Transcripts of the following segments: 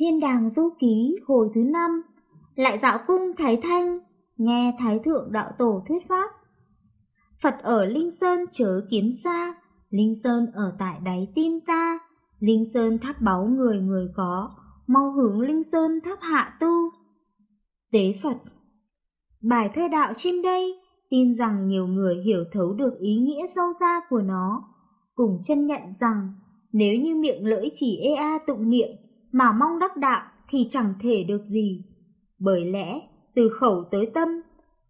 Thiên đàng du ký hồi thứ năm, lại dạo cung Thái Thanh, nghe Thái Thượng Đạo Tổ thuyết pháp. Phật ở Linh Sơn chớ kiếm xa, Linh Sơn ở tại đáy tim ta, Linh Sơn tháp báu người người có, mau hướng Linh Sơn tháp hạ tu. Tế Phật Bài thơ đạo trên đây tin rằng nhiều người hiểu thấu được ý nghĩa sâu xa của nó, cùng chân nhận rằng nếu như miệng lưỡi chỉ ê a tụng niệm mà mong đắc đạo thì chẳng thể được gì. Bởi lẽ, từ khẩu tới tâm,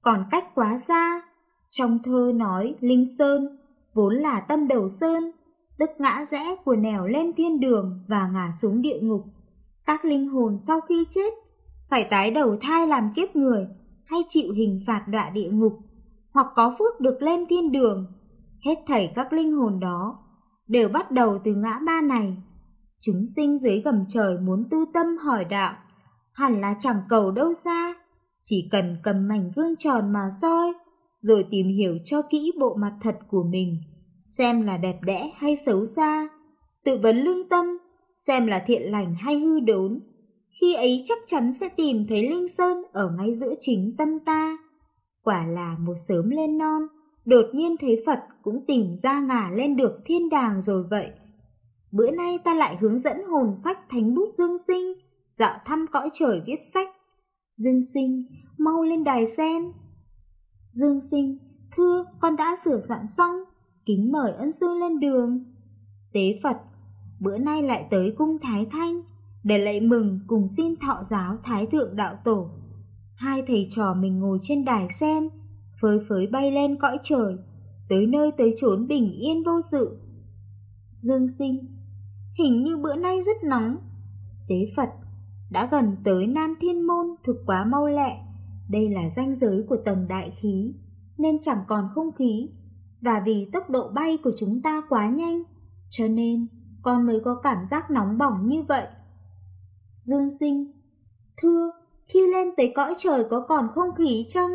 còn cách quá xa. Trong thơ nói Linh Sơn, vốn là tâm đầu sơn, tức ngã rẽ của nẻo lên thiên đường và ngả xuống địa ngục. Các linh hồn sau khi chết, phải tái đầu thai làm kiếp người hay chịu hình phạt đọa địa ngục, hoặc có phước được lên thiên đường. Hết thảy các linh hồn đó đều bắt đầu từ ngã ba này Chúng sinh dưới gầm trời muốn tu tâm hỏi đạo, hẳn là chẳng cầu đâu xa, chỉ cần cầm mảnh gương tròn mà soi, rồi tìm hiểu cho kỹ bộ mặt thật của mình, xem là đẹp đẽ hay xấu xa, tự vấn lương tâm, xem là thiện lành hay hư đốn. Khi ấy chắc chắn sẽ tìm thấy Linh Sơn ở ngay giữa chính tâm ta. Quả là một sớm lên non, đột nhiên thấy Phật cũng tìm ra ngả lên được thiên đàng rồi vậy. Bữa nay ta lại hướng dẫn hồn phách thánh bút Dương Sinh, dạo thăm cõi trời viết sách. Dương Sinh, mau lên đài sen. Dương Sinh, thưa, con đã sửa soạn xong, kính mời ân sư lên đường. Tế Phật, bữa nay lại tới cung Thái Thanh, để lạy mừng cùng xin thọ giáo Thái Thượng Đạo Tổ. Hai thầy trò mình ngồi trên đài sen, phới phới bay lên cõi trời, tới nơi tới chốn bình yên vô sự. Dương Sinh, hình như bữa nay rất nóng. Tế Phật, đã gần tới Nam Thiên Môn thực quá mau lẹ, đây là ranh giới của tầng đại khí, nên chẳng còn không khí, và vì tốc độ bay của chúng ta quá nhanh, cho nên con mới có cảm giác nóng bỏng như vậy. Dương sinh, thưa, khi lên tới cõi trời có còn không khí chăng?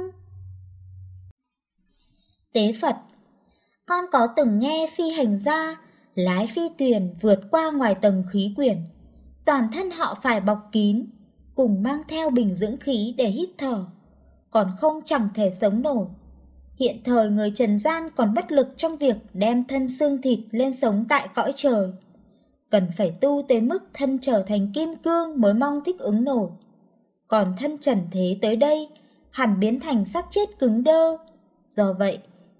Tế Phật, con có từng nghe phi hành gia lái phi thuyền vượt qua ngoài tầng khí quyển. Toàn thân họ phải bọc kín, cùng mang theo bình dưỡng khí để hít thở, còn không chẳng thể sống nổi. Hiện thời người trần gian còn bất lực trong việc đem thân xương thịt lên sống tại cõi trời. Cần phải tu tới mức thân trở thành kim cương mới mong thích ứng nổi. Còn thân trần thế tới đây hẳn biến thành xác chết cứng đơ. Do vậy,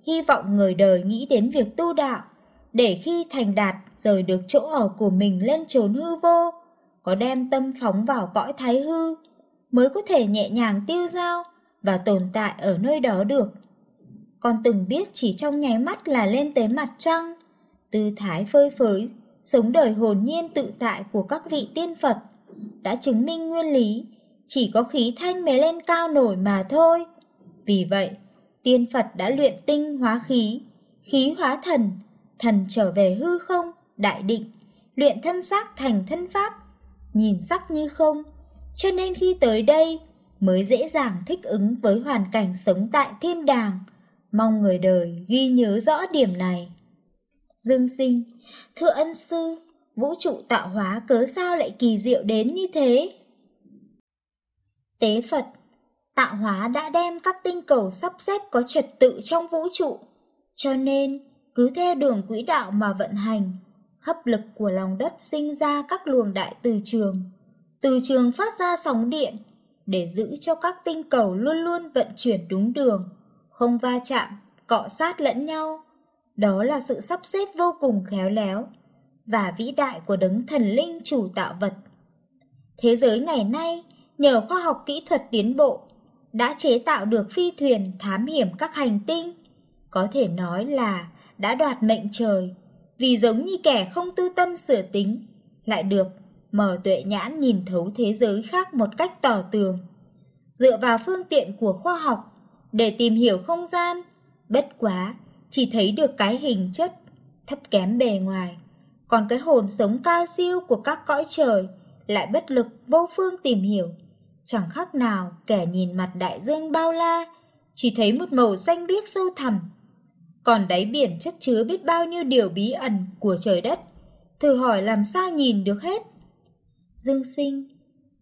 hy vọng người đời nghĩ đến việc tu đạo để khi thành đạt rời được chỗ ở của mình lên chốn hư vô, có đem tâm phóng vào cõi thái hư, mới có thể nhẹ nhàng tiêu dao và tồn tại ở nơi đó được. Con từng biết chỉ trong nháy mắt là lên tới mặt trăng, tư thái phơi phới, sống đời hồn nhiên tự tại của các vị tiên Phật, đã chứng minh nguyên lý, chỉ có khí thanh mới lên cao nổi mà thôi. Vì vậy, tiên Phật đã luyện tinh hóa khí, khí hóa thần, thần trở về hư không, đại định, luyện thân xác thành thân pháp, nhìn sắc như không, cho nên khi tới đây mới dễ dàng thích ứng với hoàn cảnh sống tại thiên đàng, mong người đời ghi nhớ rõ điểm này. Dương sinh, thưa ân sư, vũ trụ tạo hóa cớ sao lại kỳ diệu đến như thế? Tế Phật, tạo hóa đã đem các tinh cầu sắp xếp có trật tự trong vũ trụ, cho nên cứ theo đường quỹ đạo mà vận hành, hấp lực của lòng đất sinh ra các luồng đại từ trường. Từ trường phát ra sóng điện để giữ cho các tinh cầu luôn luôn vận chuyển đúng đường, không va chạm, cọ sát lẫn nhau. Đó là sự sắp xếp vô cùng khéo léo và vĩ đại của đấng thần linh chủ tạo vật. Thế giới ngày nay, nhờ khoa học kỹ thuật tiến bộ, đã chế tạo được phi thuyền thám hiểm các hành tinh. Có thể nói là đã đoạt mệnh trời, vì giống như kẻ không tu tâm sửa tính, lại được mở tuệ nhãn nhìn thấu thế giới khác một cách tỏ tường. Dựa vào phương tiện của khoa học để tìm hiểu không gian, bất quá chỉ thấy được cái hình chất thấp kém bề ngoài, còn cái hồn sống cao siêu của các cõi trời lại bất lực vô phương tìm hiểu. Chẳng khác nào kẻ nhìn mặt đại dương bao la, chỉ thấy một màu xanh biếc sâu thẳm còn đáy biển chất chứa biết bao nhiêu điều bí ẩn của trời đất. Thử hỏi làm sao nhìn được hết. Dương sinh,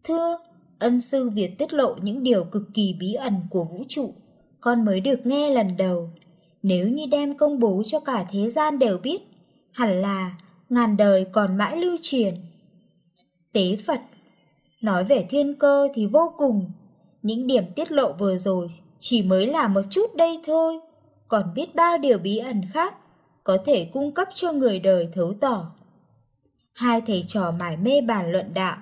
Thưa, ân sư Việt tiết lộ những điều cực kỳ bí ẩn của vũ trụ, con mới được nghe lần đầu. Nếu như đem công bố cho cả thế gian đều biết, hẳn là ngàn đời còn mãi lưu truyền. Tế Phật Nói về thiên cơ thì vô cùng, những điểm tiết lộ vừa rồi chỉ mới là một chút đây thôi, còn biết bao điều bí ẩn khác có thể cung cấp cho người đời thấu tỏ. Hai thầy trò mải mê bàn luận đạo.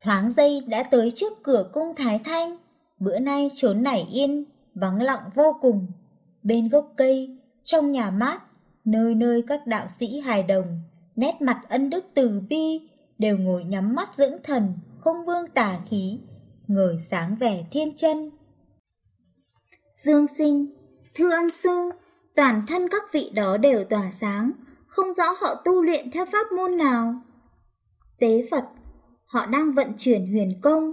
Thoáng giây đã tới trước cửa cung Thái Thanh, bữa nay trốn nảy yên, vắng lặng vô cùng. Bên gốc cây, trong nhà mát, nơi nơi các đạo sĩ hài đồng, nét mặt ân đức từ bi, đều ngồi nhắm mắt dưỡng thần, không vương tà khí, ngời sáng vẻ thiên chân. Dương sinh, thưa ân sư, toàn thân các vị đó đều tỏa sáng, không rõ họ tu luyện theo pháp môn nào. Tế Phật, họ đang vận chuyển huyền công,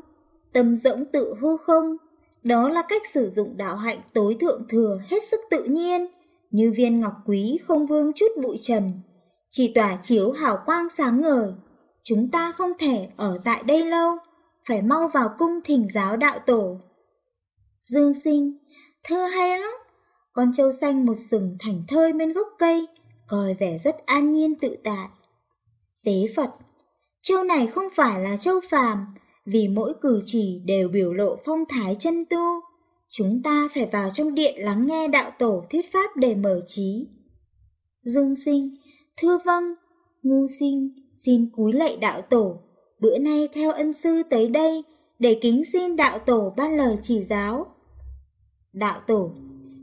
tâm rỗng tự hư không, đó là cách sử dụng đạo hạnh tối thượng thừa hết sức tự nhiên, như viên ngọc quý không vương chút bụi trần, chỉ tỏa chiếu hào quang sáng ngời. Chúng ta không thể ở tại đây lâu, phải mau vào cung thỉnh giáo đạo tổ. Dương sinh, thơ hay lắm, con trâu xanh một sừng thành thơi bên gốc cây, coi vẻ rất an nhiên tự tại. Tế Phật, trâu này không phải là trâu phàm, vì mỗi cử chỉ đều biểu lộ phong thái chân tu. Chúng ta phải vào trong điện lắng nghe đạo tổ thuyết pháp để mở trí. Dương sinh, thưa vâng, ngu sinh, xin cúi lạy đạo tổ, bữa nay theo ân sư tới đây để kính xin đạo tổ ban lời chỉ giáo. Đạo tổ,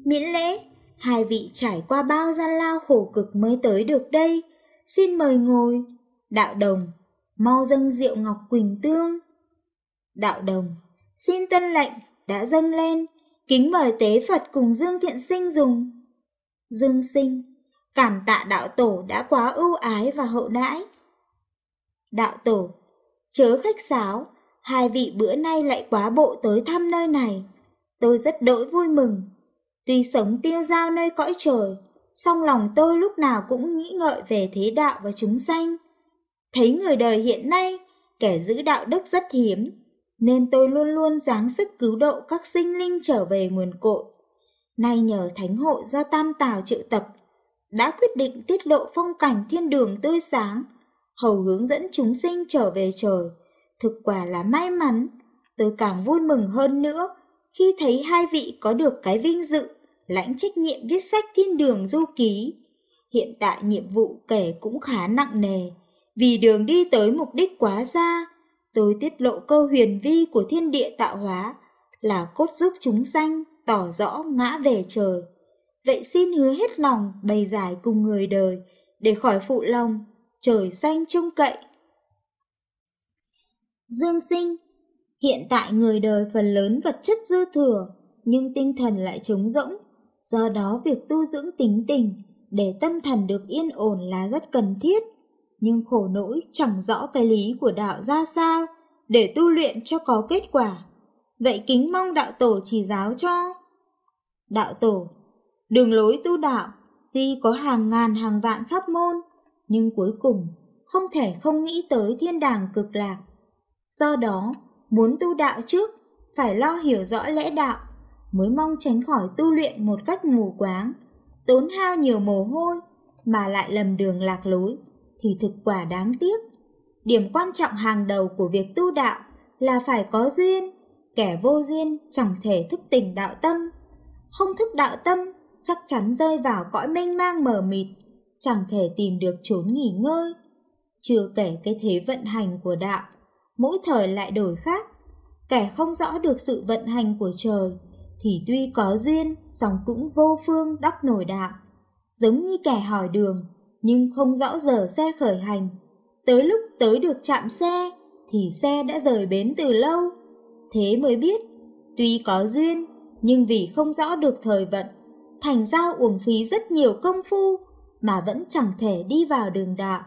miễn lễ, hai vị trải qua bao gian lao khổ cực mới tới được đây, xin mời ngồi. Đạo đồng, mau dâng rượu ngọc quỳnh tương. Đạo đồng, xin tân lệnh, đã dâng lên, kính mời tế Phật cùng Dương Thiện Sinh dùng. Dương Sinh, cảm tạ đạo tổ đã quá ưu ái và hậu đãi. Đạo tổ, chớ khách sáo, hai vị bữa nay lại quá bộ tới thăm nơi này. Tôi rất đỗi vui mừng. Tuy sống tiêu giao nơi cõi trời, song lòng tôi lúc nào cũng nghĩ ngợi về thế đạo và chúng sanh. Thấy người đời hiện nay, kẻ giữ đạo đức rất hiếm, nên tôi luôn luôn dáng sức cứu độ các sinh linh trở về nguồn cội. Nay nhờ thánh hội do Tam Tào triệu tập, đã quyết định tiết lộ phong cảnh thiên đường tươi sáng, hầu hướng dẫn chúng sinh trở về trời. Thực quả là may mắn, tôi càng vui mừng hơn nữa khi thấy hai vị có được cái vinh dự lãnh trách nhiệm viết sách thiên đường du ký. Hiện tại nhiệm vụ kể cũng khá nặng nề, vì đường đi tới mục đích quá xa, tôi tiết lộ câu huyền vi của thiên địa tạo hóa là cốt giúp chúng sanh tỏ rõ ngã về trời. Vậy xin hứa hết lòng bày giải cùng người đời để khỏi phụ lòng, trời xanh trông cậy. Dương sinh Hiện tại người đời phần lớn vật chất dư thừa, nhưng tinh thần lại trống rỗng. Do đó việc tu dưỡng tính tình để tâm thần được yên ổn là rất cần thiết nhưng khổ nỗi chẳng rõ cái lý của đạo ra sao để tu luyện cho có kết quả. Vậy kính mong đạo tổ chỉ giáo cho. Đạo tổ, đường lối tu đạo tuy có hàng ngàn hàng vạn pháp môn, nhưng cuối cùng không thể không nghĩ tới thiên đàng cực lạc. Do đó, muốn tu đạo trước, phải lo hiểu rõ lẽ đạo, mới mong tránh khỏi tu luyện một cách mù quáng, tốn hao nhiều mồ hôi, mà lại lầm đường lạc lối thì thực quả đáng tiếc. Điểm quan trọng hàng đầu của việc tu đạo là phải có duyên, kẻ vô duyên chẳng thể thức tỉnh đạo tâm. Không thức đạo tâm chắc chắn rơi vào cõi mênh mang mờ mịt, chẳng thể tìm được chốn nghỉ ngơi. Chưa kể cái thế vận hành của đạo, mỗi thời lại đổi khác. Kẻ không rõ được sự vận hành của trời, thì tuy có duyên, song cũng vô phương đắc nổi đạo. Giống như kẻ hỏi đường, nhưng không rõ giờ xe khởi hành. Tới lúc tới được chạm xe thì xe đã rời bến từ lâu. Thế mới biết, tuy có duyên nhưng vì không rõ được thời vận, thành ra uổng phí rất nhiều công phu mà vẫn chẳng thể đi vào đường đạo.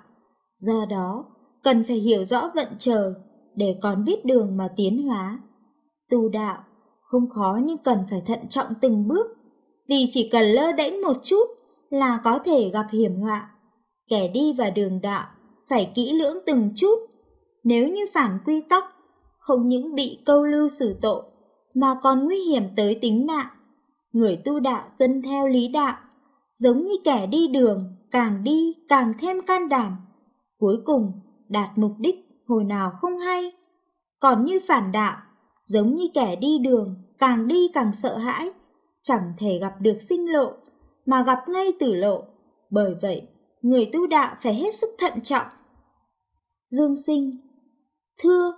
Do đó, cần phải hiểu rõ vận trời để còn biết đường mà tiến hóa. Tu đạo không khó nhưng cần phải thận trọng từng bước, vì chỉ cần lơ đễnh một chút là có thể gặp hiểm họa kẻ đi vào đường đạo phải kỹ lưỡng từng chút. Nếu như phản quy tắc không những bị câu lưu xử tội, mà còn nguy hiểm tới tính mạng. Người tu đạo tuân theo lý đạo, giống như kẻ đi đường, càng đi càng thêm can đảm. Cuối cùng, đạt mục đích hồi nào không hay. Còn như phản đạo, giống như kẻ đi đường, càng đi càng sợ hãi, chẳng thể gặp được sinh lộ, mà gặp ngay tử lộ. Bởi vậy, người tu đạo phải hết sức thận trọng. Dương sinh Thưa,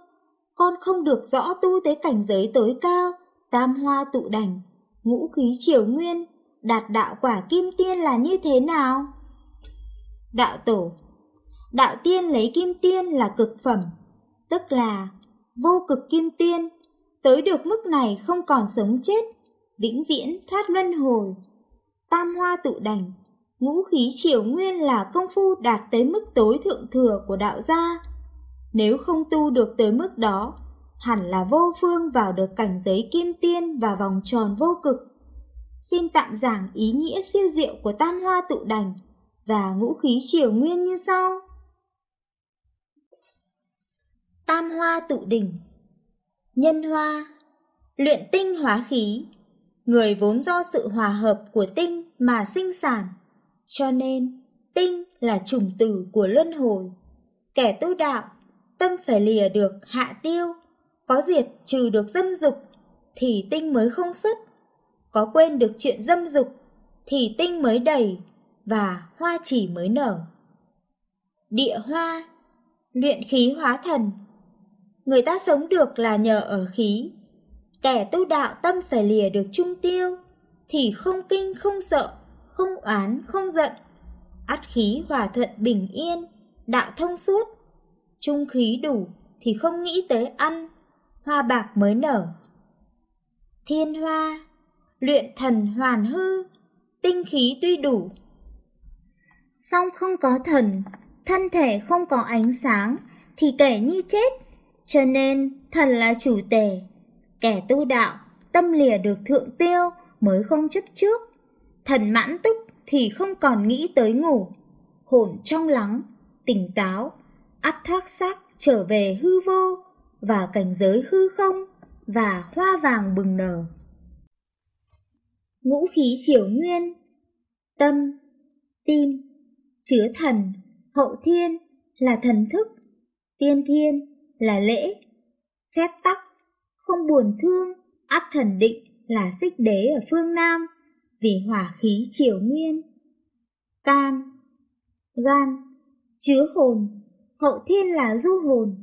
con không được rõ tu tới cảnh giới tối cao, tam hoa tụ đảnh, ngũ khí triều nguyên, đạt đạo quả kim tiên là như thế nào? Đạo tổ Đạo tiên lấy kim tiên là cực phẩm, tức là vô cực kim tiên, tới được mức này không còn sống chết, vĩnh viễn thoát luân hồi. Tam hoa tụ đảnh, ngũ khí triều nguyên là công phu đạt tới mức tối thượng thừa của đạo gia. Nếu không tu được tới mức đó, hẳn là vô phương vào được cảnh giới kim tiên và vòng tròn vô cực. Xin tạm giảng ý nghĩa siêu diệu của tam hoa tụ đành và ngũ khí triều nguyên như sau. Tam hoa tụ đỉnh Nhân hoa, Luyện tinh hóa khí, Người vốn do sự hòa hợp của tinh mà sinh sản, Cho nên tinh là trùng tử của luân hồi. Kẻ tu đạo, Tâm phải lìa được hạ tiêu, Có diệt trừ được dâm dục, Thì tinh mới không xuất. Có quên được chuyện dâm dục, Thì tinh mới đầy Và hoa chỉ mới nở. Địa hoa, Luyện khí hóa thần người ta sống được là nhờ ở khí. Kẻ tu đạo tâm phải lìa được trung tiêu, thì không kinh không sợ, không oán không giận. Át khí hòa thuận bình yên, đạo thông suốt. Trung khí đủ thì không nghĩ tới ăn, hoa bạc mới nở. Thiên hoa, luyện thần hoàn hư, tinh khí tuy đủ. Song không có thần, thân thể không có ánh sáng, thì kẻ như chết cho nên thần là chủ tể, kẻ tu đạo, tâm lìa được thượng tiêu mới không chấp trước. Thần mãn túc thì không còn nghĩ tới ngủ, hồn trong lắng, tỉnh táo, ắt thoát xác trở về hư vô và cảnh giới hư không và hoa vàng bừng nở. Ngũ khí triều nguyên, tâm, tim, chứa thần, hậu thiên là thần thức, tiên thiên là lễ, phép tắc, không buồn thương, áp thần định là xích đế ở phương Nam, vì hỏa khí triều nguyên. Can, gan, chứa hồn, hậu thiên là du hồn,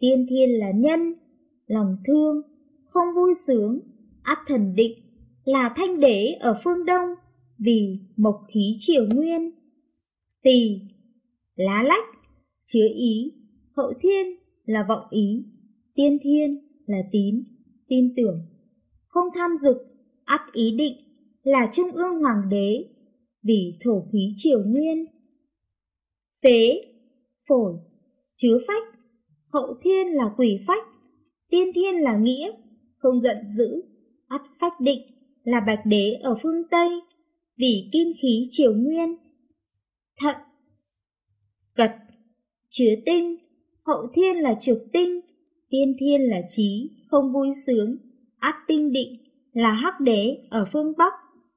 tiên thiên là nhân, lòng thương, không vui sướng, áp thần định là thanh đế ở phương Đông, vì mộc khí triều nguyên. Tỳ, lá lách, chứa ý, hậu thiên là vọng ý, tiên thiên là tín, tin tưởng. Không tham dục, ắt ý định là trung ương hoàng đế, vì thổ khí triều nguyên. Phế, phổi, chứa phách, hậu thiên là quỷ phách, tiên thiên là nghĩa, không giận dữ, ắt phách định là bạch đế ở phương Tây, vì kim khí triều nguyên. Thận, cật, chứa tinh, hậu thiên là trực tinh, tiên thiên là trí, không vui sướng, át tinh định là hắc đế ở phương Bắc,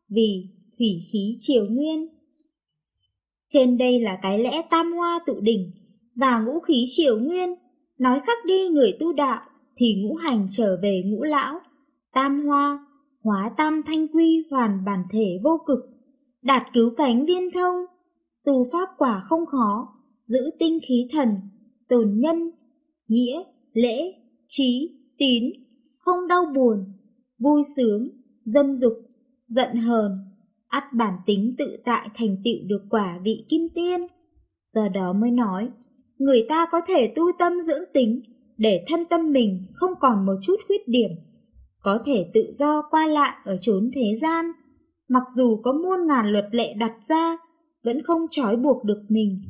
vì thủy khí triều nguyên. Trên đây là cái lẽ tam hoa tụ đỉnh và ngũ khí triều nguyên, nói khắc đi người tu đạo thì ngũ hành trở về ngũ lão, tam hoa, hóa tam thanh quy hoàn bản thể vô cực, đạt cứu cánh viên thông, tu pháp quả không khó, giữ tinh khí thần tồn nhân, nghĩa, lễ, trí, tín, không đau buồn, vui sướng, dâm dục, giận hờn, ắt bản tính tự tại thành tựu được quả vị kim tiên. Do đó mới nói, người ta có thể tu tâm dưỡng tính để thân tâm mình không còn một chút khuyết điểm, có thể tự do qua lại ở chốn thế gian, mặc dù có muôn ngàn luật lệ đặt ra, vẫn không trói buộc được mình,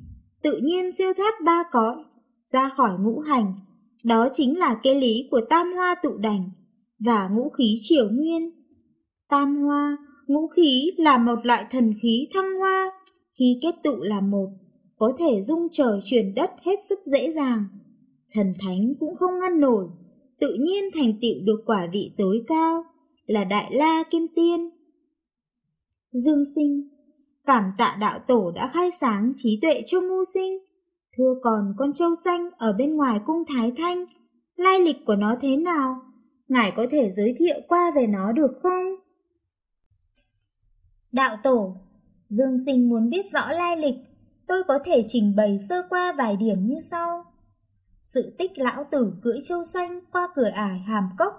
tự nhiên siêu thoát ba cõi, ra khỏi ngũ hành, đó chính là cái lý của tam hoa tụ đành và ngũ khí triều nguyên. Tam hoa, ngũ khí là một loại thần khí thăng hoa, khi kết tụ là một, có thể dung trời chuyển đất hết sức dễ dàng. Thần thánh cũng không ngăn nổi, tự nhiên thành tựu được quả vị tối cao là Đại La Kim Tiên. Dương sinh, cảm tạ đạo tổ đã khai sáng trí tuệ cho ngu sinh. Thưa còn con trâu xanh ở bên ngoài cung Thái Thanh, lai lịch của nó thế nào? Ngài có thể giới thiệu qua về nó được không? Đạo tổ, Dương sinh muốn biết rõ lai lịch, tôi có thể trình bày sơ qua vài điểm như sau. Sự tích lão tử cưỡi châu xanh qua cửa ải hàm cốc,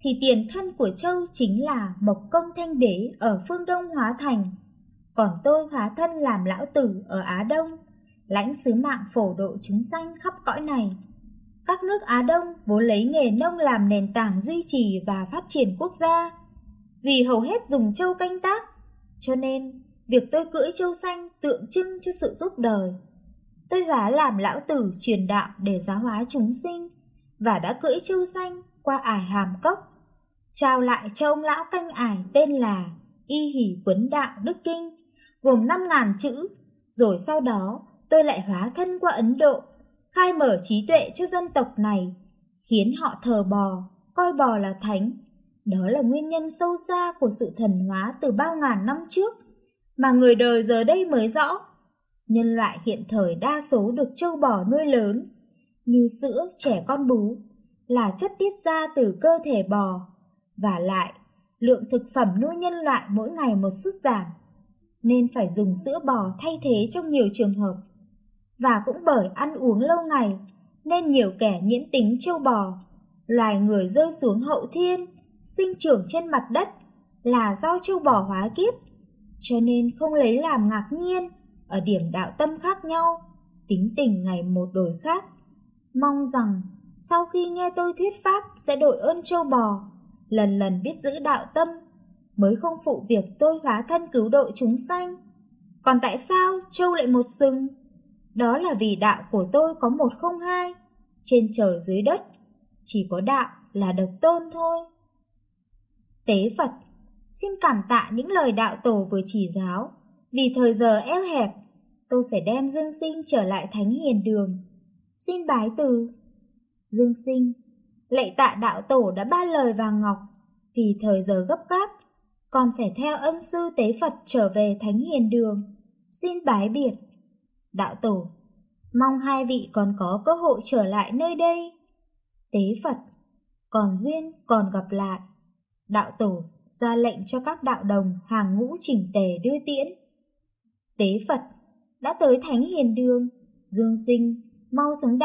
thì tiền thân của châu chính là Mộc Công Thanh Đế ở phương Đông Hóa Thành. Còn tôi hóa thân làm lão tử ở Á Đông, lãnh sứ mạng phổ độ chúng sanh khắp cõi này. Các nước Á Đông vốn lấy nghề nông làm nền tảng duy trì và phát triển quốc gia. Vì hầu hết dùng châu canh tác, cho nên việc tôi cưỡi châu xanh tượng trưng cho sự giúp đời. Tôi hóa làm lão tử truyền đạo để giáo hóa chúng sinh và đã cưỡi châu xanh qua ải hàm cốc, trao lại cho ông lão canh ải tên là Y Hỷ Quấn Đạo Đức Kinh, gồm 5.000 chữ, rồi sau đó tôi lại hóa thân qua Ấn Độ, khai mở trí tuệ cho dân tộc này, khiến họ thờ bò, coi bò là thánh. Đó là nguyên nhân sâu xa của sự thần hóa từ bao ngàn năm trước, mà người đời giờ đây mới rõ. Nhân loại hiện thời đa số được châu bò nuôi lớn, như sữa trẻ con bú, là chất tiết ra từ cơ thể bò, và lại lượng thực phẩm nuôi nhân loại mỗi ngày một sút giảm, nên phải dùng sữa bò thay thế trong nhiều trường hợp. Và cũng bởi ăn uống lâu ngày, nên nhiều kẻ nhiễm tính trâu bò, loài người rơi xuống hậu thiên, sinh trưởng trên mặt đất là do trâu bò hóa kiếp, cho nên không lấy làm ngạc nhiên ở điểm đạo tâm khác nhau, tính tình ngày một đổi khác. Mong rằng sau khi nghe tôi thuyết pháp sẽ đội ơn châu bò, lần lần biết giữ đạo tâm, mới không phụ việc tôi hóa thân cứu độ chúng sanh. Còn tại sao châu lại một sừng? Đó là vì đạo của tôi có một không hai, trên trời dưới đất, chỉ có đạo là độc tôn thôi. Tế Phật, xin cảm tạ những lời đạo tổ vừa chỉ giáo, vì thời giờ eo hẹp tôi phải đem Dương Sinh trở lại Thánh Hiền Đường. Xin bái từ. Dương Sinh, lạy tạ đạo tổ đã ba lời vàng ngọc, vì thời giờ gấp gáp, còn phải theo ân sư tế Phật trở về Thánh Hiền Đường. Xin bái biệt. Đạo tổ, mong hai vị còn có cơ hội trở lại nơi đây. Tế Phật, còn duyên còn gặp lại. Đạo tổ ra lệnh cho các đạo đồng hàng ngũ chỉnh tề đưa tiễn. Tế Phật đã tới thánh hiền đường, dương sinh, mau xuống đạo.